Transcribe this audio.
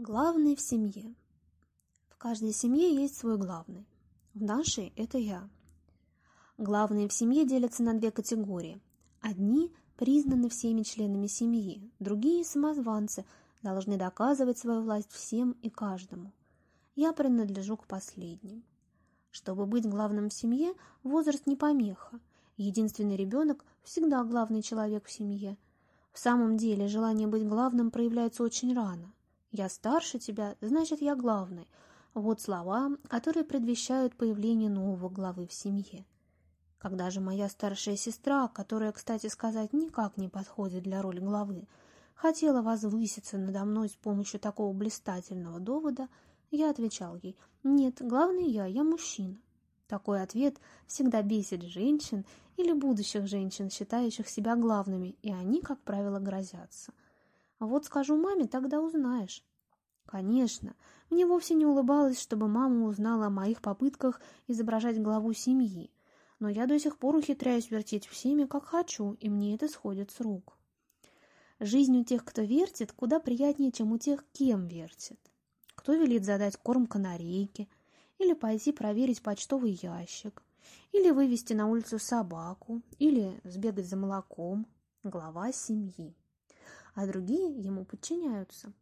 Главный в семье. В каждой семье есть свой главный. В нашей это я. Главные в семье делятся на две категории. Одни признаны всеми членами семьи, другие – самозванцы, должны доказывать свою власть всем и каждому. Я принадлежу к последним. Чтобы быть главным в семье, возраст не помеха. Единственный ребенок всегда главный человек в семье. В самом деле желание быть главным проявляется очень рано. Я старше тебя, значит, я главный. Вот слова, которые предвещают появление нового главы в семье. Когда же моя старшая сестра, которая, кстати сказать, никак не подходит для роли главы, хотела возвыситься надо мной с помощью такого блистательного довода, я отвечал ей «Нет, главный я, я мужчина». Такой ответ всегда бесит женщин или будущих женщин, считающих себя главными, и они, как правило, грозятся – а вот скажу маме, тогда узнаешь». Конечно, мне вовсе не улыбалось, чтобы мама узнала о моих попытках изображать главу семьи, но я до сих пор ухитряюсь вертеть всеми, как хочу, и мне это сходит с рук. Жизнь у тех, кто вертит, куда приятнее, чем у тех, кем вертит. Кто велит задать корм канарейке, или пойти проверить почтовый ящик, или вывести на улицу собаку, или сбегать за молоком. Глава семьи а другие ему подчиняются.